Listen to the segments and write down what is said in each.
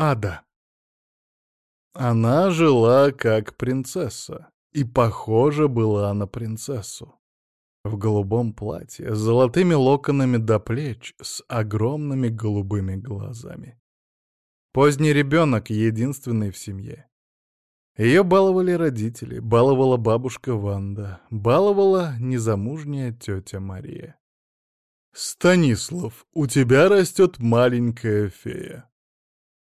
Ада. Она жила как принцесса, и похожа была на принцессу. В голубом платье, с золотыми локонами до плеч, с огромными голубыми глазами. Поздний ребенок, единственный в семье. Ее баловали родители, баловала бабушка Ванда, баловала незамужняя тетя Мария. «Станислав, у тебя растет маленькая фея»,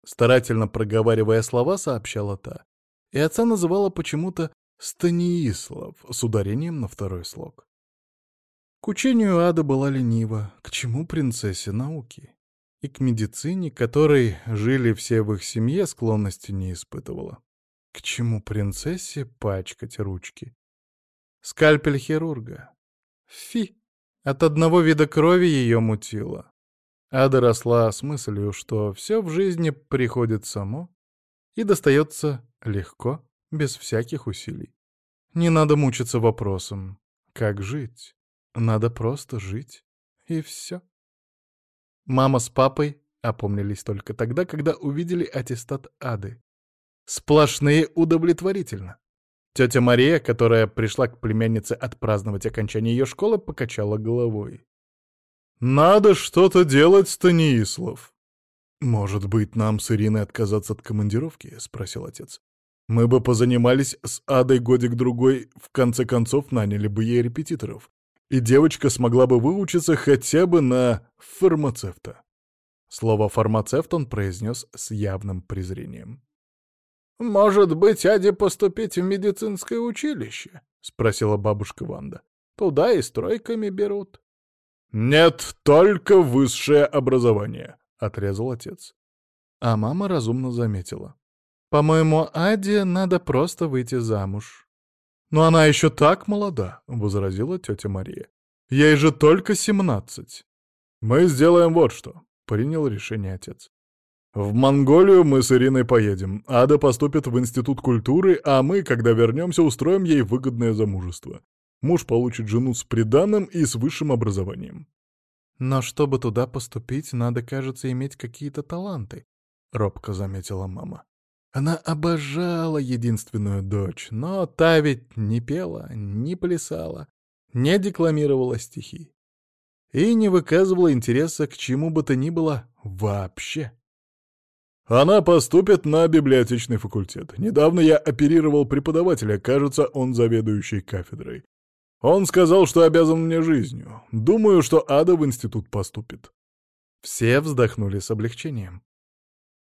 Старательно проговаривая слова, сообщала та. И отца называла почему-то Станислав с ударением на второй слог. К учению Ада была ленива, к чему принцессе науки. И к медицине, которой жили все в их семье, склонности не испытывала. К чему принцессе пачкать ручки? Скальпель хирурга. Фи! От одного вида крови ее мутило. Ада росла с мыслью, что все в жизни приходит само и достается легко, без всяких усилий. Не надо мучиться вопросом, как жить. Надо просто жить, и все. Мама с папой опомнились только тогда, когда увидели аттестат Ады. Сплошные удовлетворительно. Тетя Мария, которая пришла к племяннице отпраздновать окончание ее школы, покачала головой. «Надо что-то делать, Станислав!» «Может быть, нам с Ириной отказаться от командировки?» — спросил отец. «Мы бы позанимались с Адой годик-другой, в конце концов наняли бы ей репетиторов, и девочка смогла бы выучиться хотя бы на фармацевта». Слово «фармацевт» он произнес с явным презрением. «Может быть, Аде поступить в медицинское училище?» — спросила бабушка Ванда. «Туда и стройками берут». «Нет, только высшее образование», — отрезал отец. А мама разумно заметила. «По-моему, Аде надо просто выйти замуж». «Но она еще так молода», — возразила тетя Мария. «Ей же только семнадцать». «Мы сделаем вот что», — принял решение отец. «В Монголию мы с Ириной поедем. Ада поступит в Институт культуры, а мы, когда вернемся, устроим ей выгодное замужество. Муж получит жену с приданным и с высшим образованием. «Но чтобы туда поступить, надо, кажется, иметь какие-то таланты», — робко заметила мама. Она обожала единственную дочь, но та ведь не пела, не плясала, не декламировала стихи и не выказывала интереса к чему бы то ни было вообще. Она поступит на библиотечный факультет. Недавно я оперировал преподавателя, кажется, он заведующий кафедрой. Он сказал, что обязан мне жизнью. Думаю, что Ада в институт поступит. Все вздохнули с облегчением.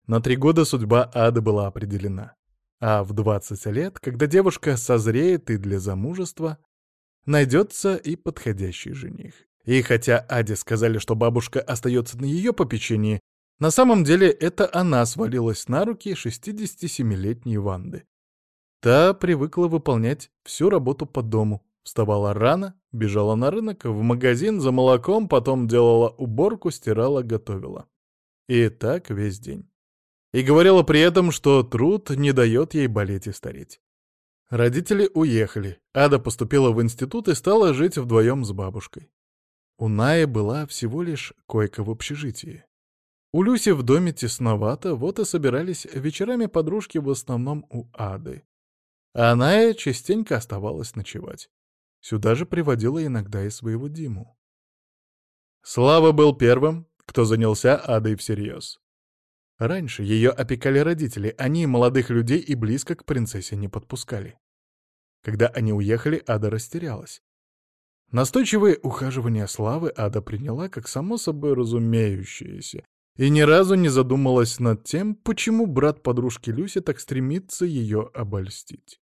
На три года судьба Ады была определена. А в 20 лет, когда девушка созреет и для замужества, найдется и подходящий жених. И хотя Аде сказали, что бабушка остается на ее попечении, на самом деле это она свалилась на руки 67-летней Ванды. Та привыкла выполнять всю работу по дому, Вставала рано, бежала на рынок, в магазин за молоком, потом делала уборку, стирала, готовила. И так весь день. И говорила при этом, что труд не дает ей болеть и стареть. Родители уехали. Ада поступила в институт и стала жить вдвоем с бабушкой. У Наи была всего лишь койка в общежитии. У Люси в доме тесновато, вот и собирались вечерами подружки в основном у Ады. А Ная частенько оставалась ночевать. Сюда же приводила иногда и своего Диму. Слава был первым, кто занялся Адой всерьез. Раньше ее опекали родители, они молодых людей и близко к принцессе не подпускали. Когда они уехали, Ада растерялась. Настойчивые ухаживания Славы Ада приняла как само собой разумеющееся и ни разу не задумалась над тем, почему брат подружки Люси так стремится ее обольстить.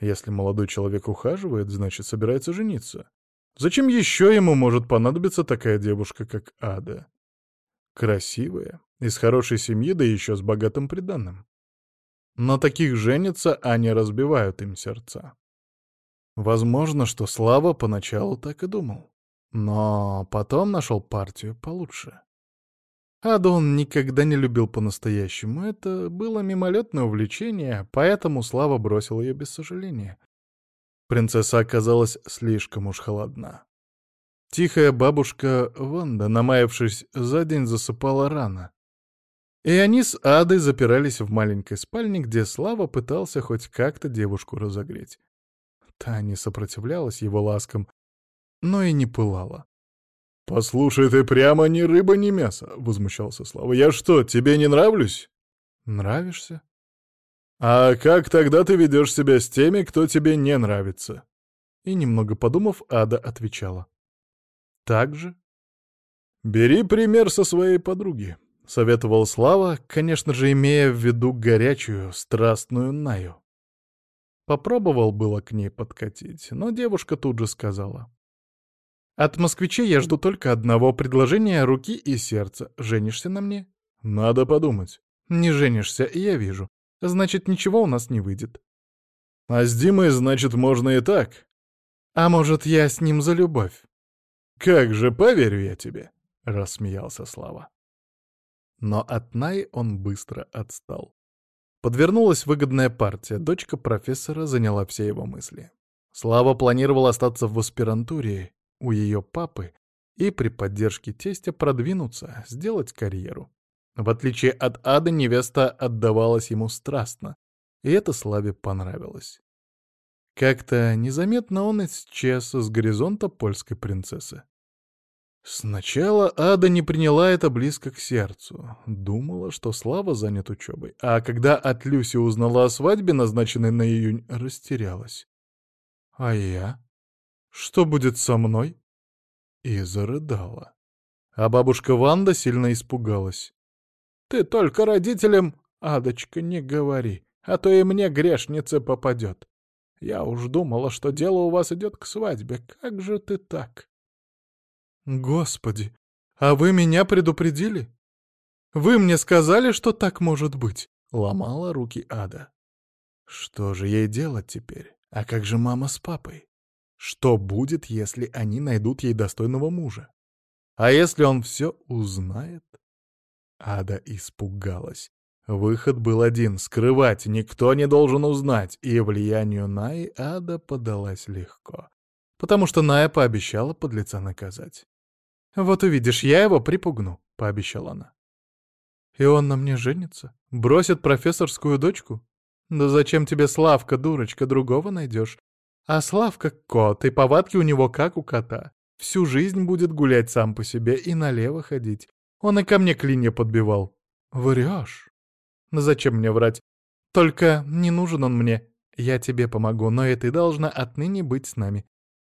Если молодой человек ухаживает, значит, собирается жениться. Зачем еще ему может понадобиться такая девушка, как Ада? Красивая, из хорошей семьи, да еще с богатым приданным. На таких женятся, а не разбивают им сердца. Возможно, что Слава поначалу так и думал. Но потом нашел партию получше. Аду он никогда не любил по-настоящему. Это было мимолетное увлечение, поэтому Слава бросил ее без сожаления. Принцесса оказалась слишком уж холодна. Тихая бабушка Ванда, намаявшись за день, засыпала рано. И они с Адой запирались в маленькой спальне, где Слава пытался хоть как-то девушку разогреть. Та не сопротивлялась его ласкам, но и не пылала. «Послушай, ты прямо ни рыба, ни мясо!» — возмущался Слава. «Я что, тебе не нравлюсь?» «Нравишься?» «А как тогда ты ведешь себя с теми, кто тебе не нравится?» И, немного подумав, Ада отвечала. «Так же?» «Бери пример со своей подруги», — советовал Слава, конечно же, имея в виду горячую, страстную Наю. Попробовал было к ней подкатить, но девушка тут же сказала. «От москвичей я жду только одного предложения руки и сердца. Женишься на мне?» «Надо подумать». «Не женишься, я вижу. Значит, ничего у нас не выйдет». «А с Димой, значит, можно и так?» «А может, я с ним за любовь?» «Как же, поверю я тебе», — рассмеялся Слава. Но от Най он быстро отстал. Подвернулась выгодная партия, дочка профессора заняла все его мысли. Слава планировал остаться в аспирантуре у ее папы и при поддержке тестя продвинуться, сделать карьеру. В отличие от Ады, невеста отдавалась ему страстно, и это Славе понравилось. Как-то незаметно он исчез с горизонта польской принцессы. Сначала Ада не приняла это близко к сердцу. Думала, что Слава занят учебой. А когда от Люси узнала о свадьбе, назначенной на июнь, растерялась. «А я? Что будет со мной?» И зарыдала. А бабушка Ванда сильно испугалась. «Ты только родителям, Адочка, не говори, а то и мне грешница попадет. Я уж думала, что дело у вас идет к свадьбе. Как же ты так?» «Господи, а вы меня предупредили? Вы мне сказали, что так может быть?» — ломала руки Ада. «Что же ей делать теперь? А как же мама с папой? Что будет, если они найдут ей достойного мужа? А если он все узнает?» Ада испугалась. Выход был один — скрывать, никто не должен узнать, и влиянию Наи Ада подалась легко, потому что Ная пообещала подлеца наказать. «Вот увидишь, я его припугну», — пообещала она. «И он на мне женится? Бросит профессорскую дочку? Да зачем тебе Славка, дурочка, другого найдешь? А Славка — кот, и повадки у него как у кота. Всю жизнь будет гулять сам по себе и налево ходить. Он и ко мне клинья подбивал. Врешь? Ну зачем мне врать? Только не нужен он мне. Я тебе помогу, но и ты должна отныне быть с нами.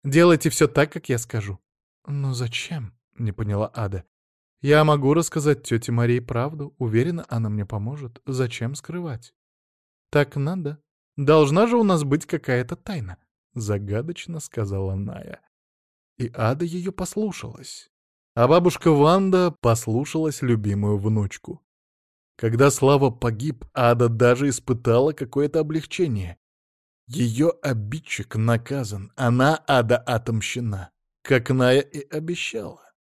Делайте все так, как я скажу. Но зачем? — не поняла Ада. «Я могу рассказать тете Марии правду. Уверена, она мне поможет. Зачем скрывать?» «Так надо. Должна же у нас быть какая-то тайна», — загадочно сказала Ная. И Ада ее послушалась. А бабушка Ванда послушалась любимую внучку. Когда Слава погиб, Ада даже испытала какое-то облегчение. Ее обидчик наказан, она, Ада, отомщена, как Ная и обещала.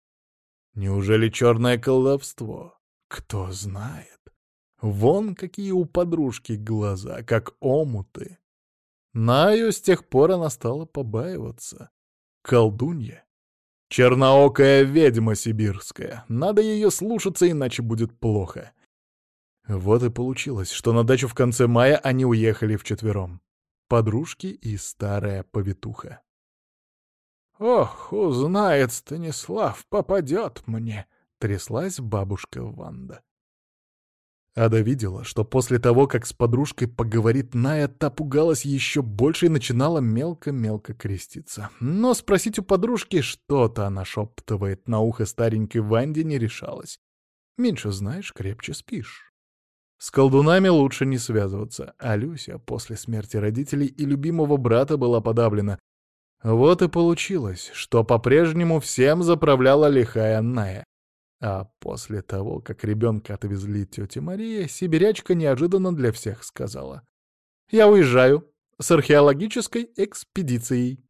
Неужели черное колдовство? Кто знает. Вон какие у подружки глаза, как омуты. Наю с тех пор она стала побаиваться. Колдунья. Черноокая ведьма сибирская. Надо ее слушаться, иначе будет плохо. Вот и получилось, что на дачу в конце мая они уехали вчетвером. Подружки и старая повитуха. «Ох, узнает Станислав, попадет мне!» — тряслась бабушка Ванда. Ада видела, что после того, как с подружкой поговорит Ная, та пугалась еще больше и начинала мелко-мелко креститься. Но спросить у подружки, что-то она шептывает на ухо старенькой Ванде, не решалась. Меньше знаешь, крепче спишь. С колдунами лучше не связываться, а Люся после смерти родителей и любимого брата была подавлена, вот и получилось, что по-прежнему всем заправляла лихая Ная. А после того, как ребенка отвезли тете Мария, сибирячка неожиданно для всех сказала. «Я уезжаю с археологической экспедицией».